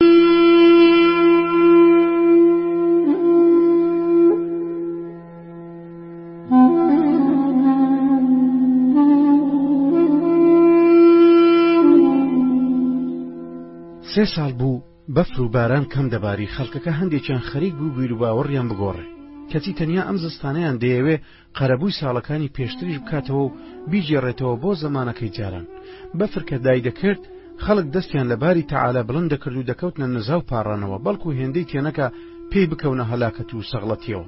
سێ ساڵ بوو بەفر و باران کەم دەباری خەڵکەکە هەندێکیان خەریک بوو بیر و باوەڕیان بگۆڕێ کەچی تەنیا ئەم زستانیان دەیەوێ قەرەبووی ساڵەکانی پێشتریش بکاتەوە و بیگێڕێتەوە بۆ زەمانەکەی جاران بەفر کە دایدەکرد خەڵک دەستیان لە باری تەعالا بڵند دەکرد و دەکەوتنە نزا و پاڕانەوە بەڵکو هێندەی تێنەکا پێی بکەونە هەلاکەت و سەغڵەتیەوە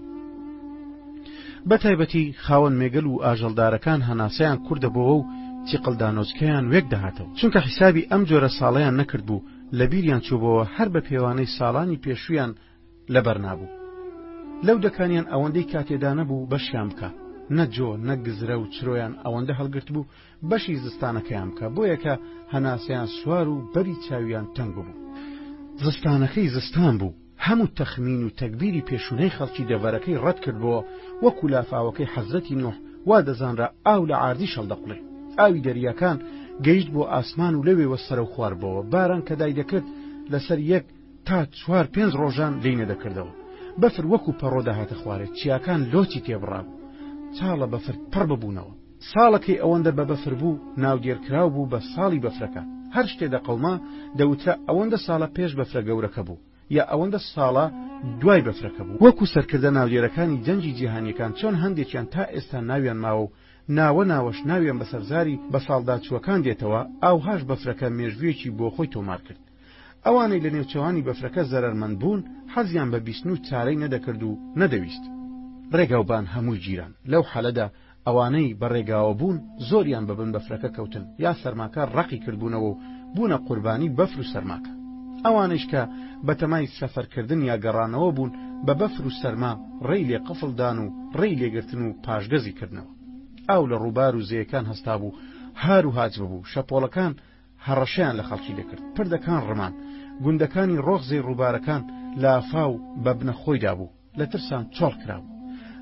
بەتایبەتی خاوەن مێگەل و ئاژەڵدارەکان هەناسەیان کوردەبەوە و چیقلدانۆچکەیان وێک دەهاتەوە چونکە حیسابی ئەم جۆرە ساڵەیان نەکردبوو لەبیریان چووبەوە هەر بە پێوانەی ساڵانی پێشوویان لەبەر نابوو لەو دەکانیان ئەوەندەی کاتێدا نەبوو بەشیان بکە نە جۆ نە گزرە و چرۆیان ئەوەندە هەڵگرت بوو بەشی زستانەکەیان بکە بۆ یەکە هەناسەیان سوار و بەری چاویان تەنگ بوو زستانەکەی زستان بوو هەموو تەخمین و تەکبیری پێشونەی خەڵکی دەڤەرەکەی ڕەت کردبووە وەکو لافاوەکەی حەزرەتی نوح وا دەزانرا ئاو لە عردی شەڵدەقڵێ ئاوی دەریاکان گەیشت بۆ ئاسمان و لەوێوە سەرەوخواربەوە باران کە دای دەکرد لەسەر یەک تا چوار پێنج ڕۆژان لێی نەدەکردەوە بەفر وەکو پەڕۆ دەهاتە خوارێ چیاکان لۆچی تێبڕابوو چاڵە بەفر پڕ ببوونەوە ساڵەکەی ئەوەندە بە بەفر بوو ناودێرکراو بوو بە ساڵی بەفرەکە هەر شتێ دەقەڵما دەوترا ئەوەندە ساڵە پێش بەفرە گەورەکە بوو یا ئەوەندە ساڵە دوای بەفرەکە بوو وەکو سەرکردە ناودێرەکانی جەنگی جیهانیەکان چۆن هەندێکیان تا ئێستا ناویان ماوە و ناوە ناوەش ناویان بەسەرزاری بە ساڵداچووەکان دێتەوە ئاوهاش بەفرەکە مێژوویەکی بۆ خۆی تۆمار کرد ئەوانەی لە نێوچەوانی بەفرەکە زەرەرمەند بوون حەزیان بە بیستن و چارەی نەدەکرد و نەدەویست. ڕێگاوبان هەمووی گیران، لەو حالەدا ئەوانەی بە ڕێگاوە بوون زۆریان بە بن بەفرەکە کەوتن یا سەرماکە ڕەقی کردبوونەوە و بوونە قوربانی بەفر و سەرماکە. ئەوانەیش کە بەتەمای سەفەر کردن یا گەڕانەوە بوون بە بەفر و سەرما ڕێی لێ قفڵ دان و ڕێی لێ گرتن و پاشگەزی کردنەوە. ئاو لە ڕووبار و زێیەکان هەستابوو هار و هاج ببوو، شەپۆڵەکان، هەڕەشەیان لە خەڵکی دەکرد، پردەکان ڕمان، گوندەکانی ڕۆخزەی ڕووبارەکان لافاو بە بنە خۆیدا بوو، لە ترسان چۆڵ کرابوو.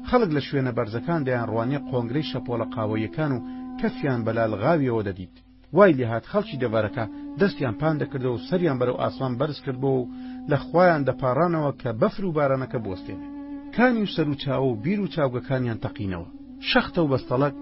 خەڵک لە شوێنە بەرزەکان دەیانڕوانیە قۆنگرەی شەپۆڵە قاوەییەکان و کەفیان بە لا لغاویەوە دەدیت. وای لێهات خەڵکی دەڤەرەکە دەستیان پان دەکردەوە و سەریان بەرەو ئاسمان بەرز کردبۆوە و لە خوایان دەپاڕانەوە کە بەفر و بارانەکە بوەستێنێ. کانی و سەروچاوە و بیر و چاوگەکانیان تەقینەوە. شەختە و بەستەڵەک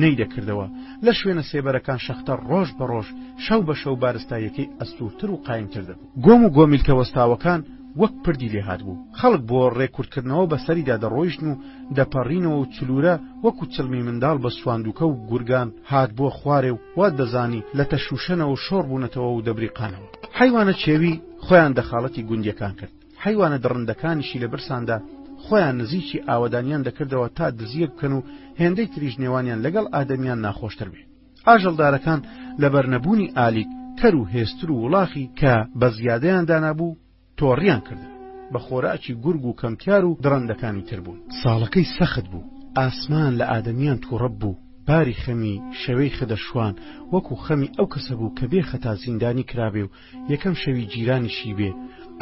نەی دەکردەوە، لە شوێنە سێبەرەکان شەختە ڕۆژ بە ڕۆژ، شەو بە شەو بارستاییەکەی ئەستوورتر و قایمتر دەبوو. گۆم و گۆمیلکە وەستاوەکان وەک پردی لێ هاتبوو، خەڵک بۆ ڕێ کورتکردنەوە بە سەریدا دەڕۆیشتن و دەپەڕینەوە و چلوورە وەکوو چڵمی منداڵ بە سواندووکە و گورگان هاتبووە خوارێ و وات دەزانی لە تەشووشەنەوە شۆڕ بوونەتەوە و دەبریقانەوە. حەیوانە چێوی خۆیان دەخاڵەتی گوندییەکان کرد. حەیوانە دڕندەکانیشی لە برساندا خۆیان نزیکی ئاوەدانیان دەکردەوە تا دزییەک بکەن و هێندەی تریش نێوانیان لەگەڵ ئادەمیان ناخۆشتر بێ ئاژەڵدارەکان لەبەر نەبوونی ئالیک کەر و هێستر و وڵاخی کە بە زیادەیان دانابوو تۆڕیان کردن بە خۆراکی گورگ و کەمتیار و دڕندەکانی تر بوون ساڵەکەی سەخت بوو ئاسمان لە ئادەمیان تووڕە بوو باری خەمی شەوەی خدە شوان وەکو خەمی ئەو کەسە بوو کە بێ خەتا زیندانی کرابێ و یەکەم شەوی جیرانیشی بێ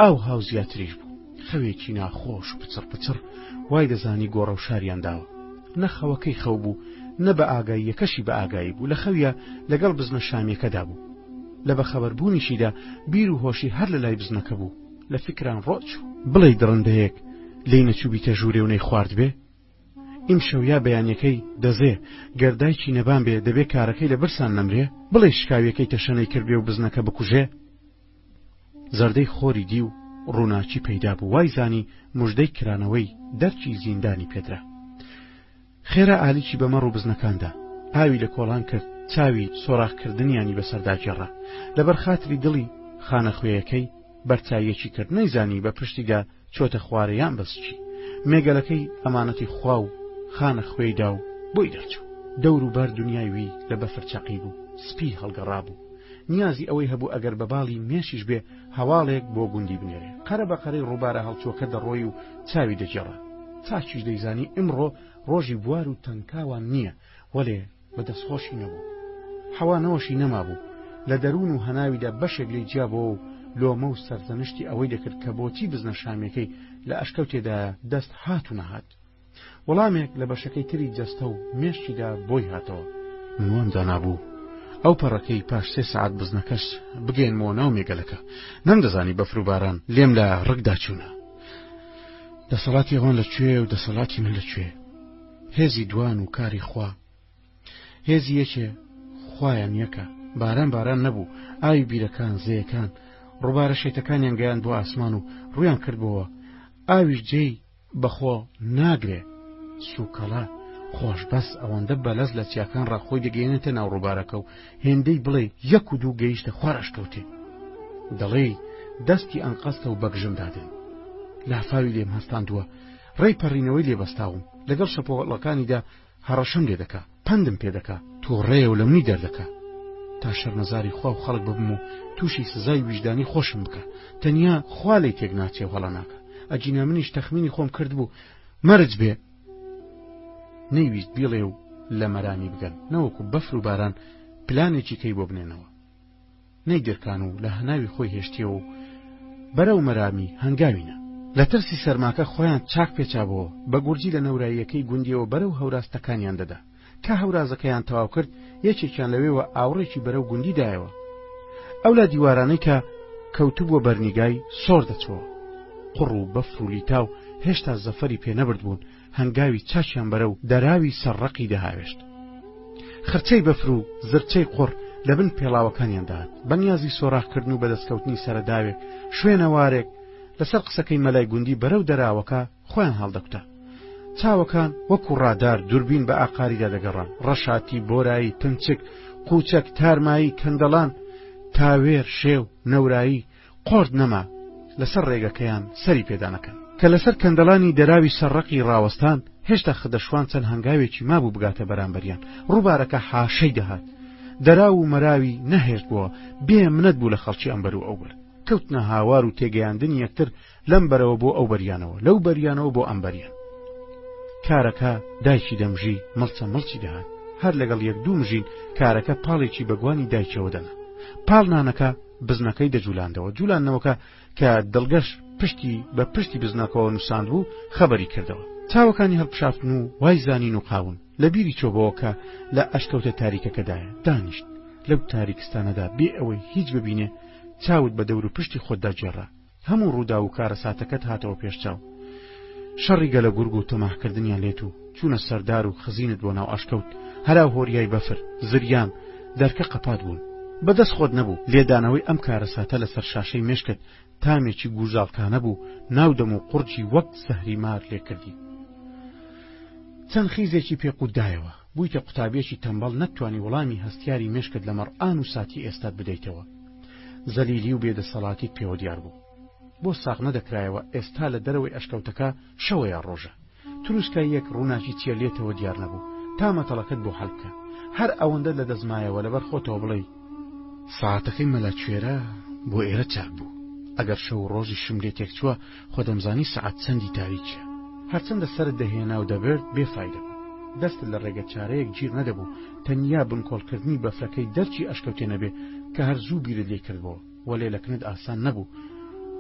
ئاو هاو زیاتریش بوو خەوێکی ناخۆش پچڕ پچڕ وای دەزانی گۆڕە و شاریان داوە نە خەوەکەی خەو بوو نە بە ئاگای یەکەشی بە ئاگایی بوو لە خەویە لەگەڵ بزنە شامیەکەدا بوو لە بەخەبەربوونیشیدا بیر و هۆشی هەر لە لای بزنەکە بوو لە فکران ڕۆچوو بڵێی دڕندەیەک لێی نەچووبیتە ژوورێ و نەیخواردبێ ئیمشەو یا بەیانیەکەی دەزێ گەر دایکی نەبان بێ دەبێ کارەکەی لە برسان نەمرێ بڵێ شکاویەکەی تەشەنەی کردێ و بزنەکە بکوژێ زەردەی خۆری دی و ڕووناکی پەیدا بوو وای زانی مژدەی کرانەوەی دەرچی زیندانی پێدرا خێرا ئالیکی بەمە ڕووبزنەکاندا ئاوی لە کۆڵان کرد چاوی سۆراخکردنیانی بەسەرداگێڕا لەبەر خاتری دڵی خانە خوێیەکەی بەرچاویەکی کرد نەیزانی بە پشتیدا چۆتە خوارە یان بەسچی مێگەلەکەی ئەمانەتی خوا و خانە خوێی دا و بۆی دەرچوو دەور و بەر دنیای وی لە بەفر چەقی بوو سپی هەڵگەڕابوو نیازی ئەوەی هەبوو ئەگەر بە باڵی مێشیش بێ هەواڵێک بۆ گوندی بنێرێ قەرە بە قەرەی ڕووبارە هەڵچووەکە دەڕۆی و چاوی دەگێڕا تاچیش دەیزانی ئمڕۆ ڕۆژی بوار و تەنکاوان نییە وەلێ بە دەستخۆشی نەبوو. حەوانەوەشی نەمابوو. لە دەروون و هەناویدا بەشێک لێی جیابۆوە و لۆمە و سەرزەنشتی ئەوەی دەکرد کە بۆچی بزنە شامییەکەی لە ئەشکەو تێدایە دەست هات و نەهات. وەڵامێک لە بەشەکەی تری جەستە و مێشکیدا بۆی هاتەوە. من وام دانابوو ئەو پەڕەکەی پاش سێ سەعات بزنەکەش بگەیەنمەوە ناو مێگەلەکە. نەمدەزانی بەفر و باران لێم لە ڕکدا چوونە. دەسەڵاتی ئەوان لە کوێیە و دەسەڵاتی من لە کوێ؟ هێزی دوان و کاری خوا هێزی یەکێ خوایان یەکە باران باران نەبوو ئاوی بیرەکان زەیەکان ڕووبارە شێتەکانیان گەیان بۆ ئاسمان و ڕویان کردبەوە ئاویش جێی بەخۆ ناگرێ سوکەڵە خۆش بەس ئەوەندە بەلەز لە چیاکان ڕاخۆی دەگەێنێتە ناو ڕووبارەکە و هێندەی بڵێ یەک و دوو گەیشتە خوارەشکەوتێ دەڵێی دەستی ئەنقەستە و بەگژم دادن لافاوی لێم هەستاندووە ڕێی پەڕینەوەی لێ بەستاوم لەگەڵ شەپۆڵەکانیدا هەڕەشەم لێ دەکا پەندم پێ دەکا توڕەیە و لە منی دەردەکا تا شەرمەزاری خوا و خەڵک ببم و تووشی سزای ویژدانی خۆشم بکە تەنیا خوا لەی تێک ناچێ و هەڵە ناکە ئەجینا منیش تەخمینی خۆم کرد بوو مەرج بێ نەیویست بیڵێ و لە مەرامی بگەن نەوەکو بەفر و باران پلانێکی کەی بۆ بنێنەوە نەیدرکان و لە هەناوی خۆی هێشتیەوە و بەرەو مەرامی هەنگاوی نا. لە ترسی سەرماکە خۆیان چاک پێچابۆوە، بە گورجی لە نەوراییەکەی گوندیەوە بەرەو هەوراز تەکانیان دەدا. کە هەورازەکەیان تەواو کرد، یەکێکیان لەوێوە ئاوڕێکی بەرەو گوندی دایەوە. ئەو لا دیوارانەی کە کەوتبووە بەرنیگای سۆر دەچۆوە. قوڕ و بەفر و لیتاو هێشتا زەفەری پێ نەبردبوون، هەنگاوی چاکیان بەرەو دەراوی سەر ڕەقی دەهاوێشت خرچەی بەفر و زرچەی قوڕ لە بن پێڵاوەکانیان دەهات بەنیازی سۆراخکردن و بەدەستکەوتنی سەرەداوێک شوێنەوارێک لەسەر قسەکەی مەلای گوندی بەرەو دەراوەکە خۆیان هەڵدەکوتا چاوەکان وەکو ڕادار دوربین بە ئاقاریدا دەگەڕان ڕەشاتی بۆرایی پنچک قوچەک تارمایی کەندەڵان تاوێر شێو نەورایی قۆرت نەما لەسەر ڕێگەکەیان سەری پێدا نەکەن. کە لەسەر کەندەڵانی دەراوی سەر ڕەقی ڕاوەستان، هێشتا خدەشوان چەند هەنگاوێکی مابوو بگاتە بەرامبەریان، ڕووبارەکە حاشەی دەهات. دەراو و مەراوی نەهێشتبۆوە، بێ منەت بوو لە خەڵکی ئەمبەر و ئەوبەر. کەوتنە هاوار و تێگەیاندنی یەکتر، لەم بەرەوە بۆ ئەو بەریانەوە لەو بەریانەوە بۆ ئەم بەریان کارەکە دایکی دەمژی مڵچە مڵچی دەهات هەر لەگەڵ یەک دوو مژین کارەکە پاڵێکی بەگوانی دایکەوە دەنا پاڵ نانەکە بزنەکەی دەجولاندەوە جوولانەوەکە کە دڵگەش پشتی بە پشتی بزنەکەەوە نووساند بوو خەبەری کردەوە چاوەکانی هەڵپشافتن و وای زانین و قاون لە بیری چۆبەوە کە لە ئەشکەوتە تاریکەکەدایە دانیشت لەو تاریکستانەدا بێ ئەوەی هیچ ببینێ چاوت بە دەور و پشتی خۆتدا جێڕا هەموو ڕووداو و کارەساتەکەت هاتەوە پێش چاو. شەڕی گەلە گورگ و تەماحکردنیان لێت و چوونە سەر دار و خزینت بۆ ناو ئەشکەوت، هەراو هۆریای بەفر، زریان، دەرکە قەپات بوون. بە دەست خۆت نەبوو، لێدانەوەی ئەم کارەساتە لە سەر شاشەی مێشکت تامێکی گووژاڵکانە بوو، ناو دەم و قوڕگی وەک زەهری مار لێ کردی. چەند خیزێکی پێ قووت دایەوە. بویتە قوتابیەکی تەمبەڵ نەتتوانی وەڵامی هەستیاری مێشکت لەمەڕ ئان و ساتی ئێستات بدەیتەوە زەلیلی و بێدەسەڵاتیت پێوە دیار بوو بۆ ساغ نەدەکرایەوە ئێستا لە دەرەوەی ئەشکەوتەکە شەوە یا ڕۆژە تروسکاییەک ڕووناکی چیە لێتەوە دیار نەبوو تا مەتەڵەکەت بۆ حەل بکە هەر ئەوەندەت لە دەست مایەوە لەبەر خۆتەوە بڵێی سەعاتەکەی مەلا کوێرە بۆ ئێرە چاک بوو ئەگەر شەو و ڕۆژیشم لێ تێکچووە خۆ دەمزانی سەعات چەندی تاریکیە. هەرچەندە سەرت دەهێنا و دەبرد بێ فایدە بوو. دەستت لە ڕێگە چارەیەک گیر نەدەبوو تەنیا بنکۆڵ کردنی بەفرەکەی دەرکی ئەشکەوتێ نەبێ کە هەر زوو بیرت لێی کردبۆوە و لێلەکنت ئاسان نەبوو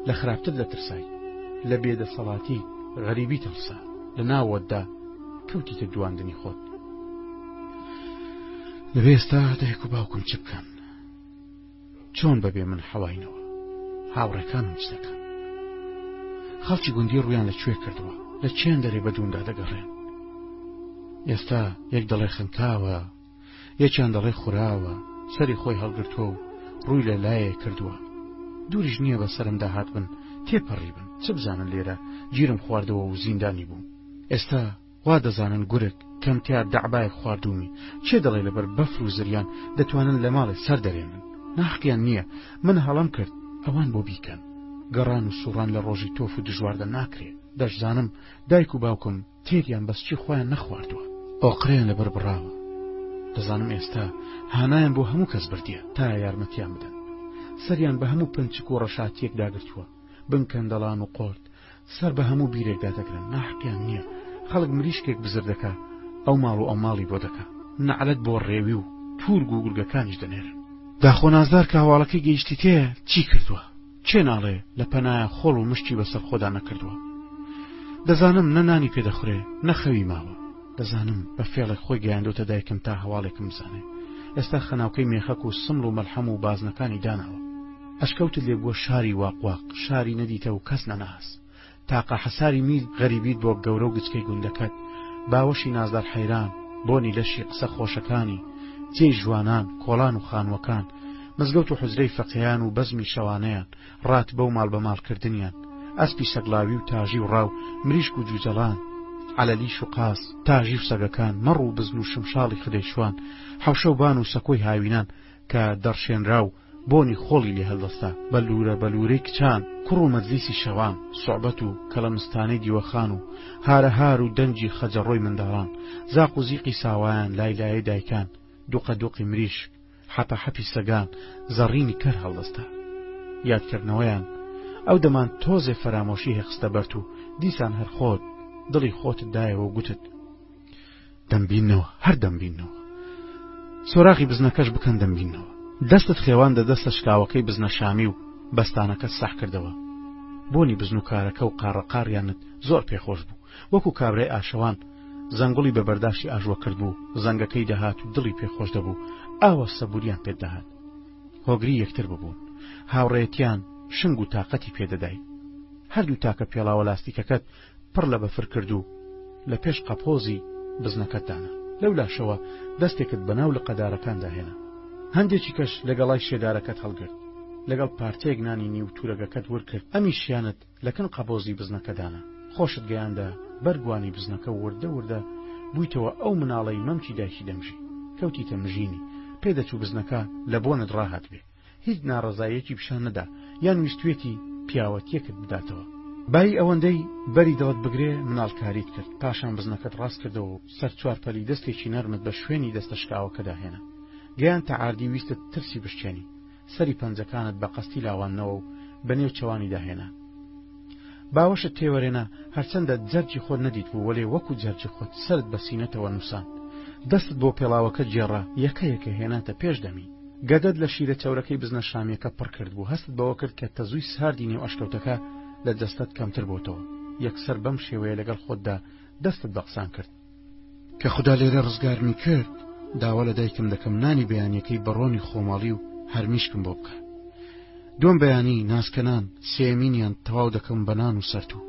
لە خراپتر دەترسای لە بێ دەسەڵاتی غەریبیت هەڵسا لە ناوەتدا کەوتیتە دواندنی خۆت دەبێ ئێستا دایک و باوکم چ بکەن چۆن بەبێ من حەواینەوە هاوڕێکانم چ دەکەن خەڵکی گوندی ڕویان لە کوێ کردووە لە چێن دەرێ بە دووندا دەگەڕێن ئێستا یەک دەڵێ خنکاوە یەکیان دەڵێ خوراوە سەری خۆی هەڵگرتووە و ڕووی لە لایە کردووە دووریش نییە بە سرم داهات بن تێپەڕی بن چ بزانن لێرە گیرم خواردەوە و زیندانی بووم ئێستا وا دەزانن گورگ کەمتیار دەعبایەک خواردوومی، کێ دەڵێ لەبەر بەفر و زریان دەتوانن لە ماڵێ سەر دەرێنن؟ ناحەقیان نییە، من هەڵەم کرد، ئەوان بۆ بیکەن. گەڕان و سووڕان لە ڕۆژی تۆف و دژواردا ناکرێ، دەشزانم دایک و باوکم تێریان بەس چی خۆیان نەخواردووە. ئۆقرەیان لەبەر بڕاوە، دەزانم ئێستا هانایان بۆ هەموو کەس بردیە تا یارمەتیان بدەن. سەریان بە هەموو پنچک و ڕەشاتییەک داگرتووە، بنکەندەڵان و قۆرت، سەر بە هەموو بیرێکدا دەگرن ناحقیان نییە خەڵک مریشکێک بزر دەکا ئەو ماڵ و ئەو ماڵی بۆ دەکا نەعلەت بۆ ڕێوی و تورگ و گورگەکانیش دەنێرن داخۆ نازدار کە هەواڵەکەی گەیشتیتێ چی کردووە کێ ناڵێ لە پەنایە خۆڵ و مشتی بەسەر خۆدا نەکردووە دەزانم نە نانی پێ دەخورێ نەخەوی ماوە دەزانم بە فێڵێک خۆی گەیاندۆتە دایکم تا هەواڵێکم بزانێ ئێستا خەناوکەی مێخەک و سمڵ و مەلحەم و بازنەکانی داناوە ئەشکەوتت لێ بووە شاری واق واق شاری نەدیتە و کەس نەناس تاقە حەساری میل غەریبیت بۆ گەورە و گچکەی گوندەکەت باوەشی نازدار حەیران بۆنی لەشی قسە خۆشەکانی جێی ژوانان کۆڵان و خانووەکان مزگەوت و حوجرەی فەقێیان و بەزمی شەوانەیان ڕاتبە و ماڵ بە ماڵ کردنیان ئەسپی سەگڵاوی و تاژی و ڕاو مریشک و جوجەڵان عەلەلیش و قاز تاژی و سەگەکان مەڕ و بزن و شمشاڵی خدەی شوان حەوشە و بان و سەکۆی هاوینان کە دەڕشێنرا و بۆنی خۆڵی لێ هەلدەستا، بە لوورە بە لوورەی کچان، کوڕ و مەجلیسی شەوان، سوعبەت و کەڵەمستانەی دیوەخان و هارە هار و دەنگی خەجەڕۆی منداڵان، زاق و زیقی ساوایان، لای لایەی دایکان، دوقە دوقی مریشک، حەپە حەپی سەگان، زەڕینی کەر هەڵدەستا. یادکردنەوەیان ئەو دەمان تۆزێ فەرامۆشی هێ خستە بەرت و دیسان هەر خۆت، دڵی خۆتت دایەوە و گوتت. دەمبینەوە هەر دەمبینەوە سۆراغی بزنەکەش بکەن دەمبینەوە دەستت خێوان دە دەستە شکاوەکەی بزنە شامی و بەستانەکەت سەح کردەوە بۆنی بزن و کارەکە و قاڕەقاڕیانت زۆر پێخۆش بوو وەکو کابرای ئاشەوان زەنگڵی بە بەرداشی ئاژوە کرد بوو زەنگەکەی دەهات و دڵی پێخۆش دەبوو ئاوە سەبوریان پێ دەهات هۆگری یەکتر ببوون هاوڕێتیان شنگ و تااقەتی پێدەدای هەردوو تاکە پێڵاوە لاستیکەکەت پڕ لە بەفر کرد و لە پێش قەپۆزی بزنەکەت دانا. لەو لاشەوە دەستێکت بە ناو لقە دارەکاندا هێنا. هەندێکی کەش لە گەڵای شێدارەکەت هەڵگرت. لەگەڵ پارچەیەک نانی نیو تورەگەکەت ورد کرد، ئەمیشیانت لە کن قەبۆزی بزنەکە دانا. خۆشت گەیاندە بەر گوانی بزنەکە و وردە وردە بوویتەوە ئەو مناڵەی مەمکی دایکی دەمژی. کەوتیتە مژینی. پێدەچوو بزنەکە لە بۆنت ڕاهاتبێ. هیچ ناڕەزاییەکی پیشان نەدا یان ویستوێتی پیاوەتیەکت بداتەوە. بایی ئەوەندەی بەری دڵت بگرێ مناڵکاریت کرد پاشان بزنەکەت ڕاست کردەوە و سەر چوار پەلی دەستێکی نەرمت بە شوێنی دەستە شکاوەکەدا هێنا گەیانتە عاردی ویستت ترسی بشچێنی سەری پەنجەکانت بە قەستی لاواندنەوە و بە نێو چەوانیدا هێنا باوەشت تێوەرێنا هەرچەندە جەرگی خۆت نەدیتبوو وەلێ وەکو جەرگی خۆت سەرت بە سینەتەوە نوساند دەستت بۆ پێڵاوەکە گێڕا یەکە یەکە هێناتە پێش دەمی گەدەت لە شیرە چەورەکەی بزنە شامیەکە پڕ کردبوو هەستت بەوە کرد کە تەزووی ساردی نێو ئەشکەوتەکە لە جەستەت کەمتر بۆتەوە یەکسەر بەم شێوەیە لەگەڵ خۆتدا دەستت بە قسان کرد کە خودا لێرە ڕزگارمی کرد داوا لە دایکم دەکەم نانی بەیانەکەی بەڕۆنی خۆماڵی و هەرمیشکم بۆ بکە دوم بەیانی ناسکەنان سێمینیان تەواو دەکەم بەنان و سەرت و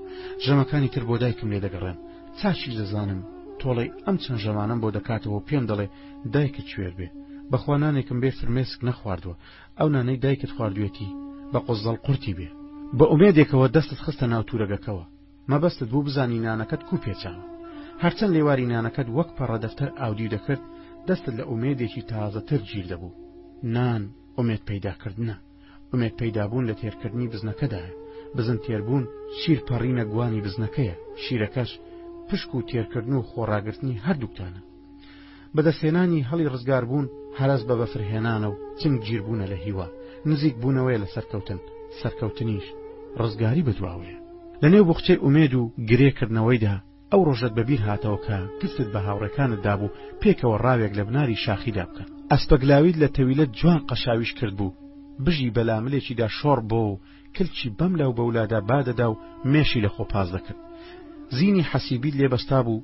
ژەمەکانی تر بۆ دایکم لێ دەگەڕێن چاچی دەزانم تۆڵی ئەم چەند ژەمانم بۆ دەکاتەوە پێم دەڵێ دایکە کوێر بێ بەخوانانێکم بێ فرمێسک نەخواردووە ئەو نانەی دایکت خواردوێتی بە قۆزدەڵ قورتی بێ بە ئومێدێکەوە دەستت خستە ناوتورەگەکەوە مەبەستت بوو بزانی نانەکەت کوو پێچاوە. هەرچەند لێواری نانەکەت وەک پەڕە دەفتەر ئاودیو دەکرد، دەستت لە ئومێدێکی تازەتر گیر دەبوو. نان، ئومێد پەیداکردنە. ئومێد پەیدابوون لە تێرکردنی بزنەکەدایە. بزن تێربوون، شیر پەڕینە گوانی بزنەکەیە، شیرەکەش پشک و تێرکردن و خۆڕاگرتنی هەردووکتانە. بەدەستهێنانی هەڵی ڕزگاربوون هەرەس بە بەفرهێنانە و چنگ گیربوونە لە هیوا، نزیک بوونەوەیە لە سەرکەوتن، سەرکەوتنیش ڕزگاری بەدواوەیە. لە نێو بوخچەی ئومێد و گرێ کردنەوەیدا، ئەو ڕۆژەت بە بیر هاتەوە کە گفتت بە هاوڕێکانت دابوو پێکەوە ڕاوێک لە بناری شاخیدا بکەن. ئەسپەگلاویت لە تەویلەت جوان قەشاویش کردبوو، بژی بە لاملێکیدا شۆڕ بۆ و کلکی بەم لا و بەولادا با دەدا و مێشی لە خۆ پاس دەکرد. زینی حەسیبیت لێ بەستابوو،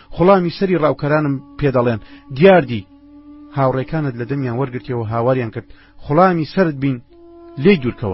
خوڵامی سەری ڕاوکەرانم پێ دەڵێن دیاردی هاوڕێکانت لە دەمیان وەرگرتیەوە هاواریان کرد خوڵامی سەرت بین لێی دوورکەوە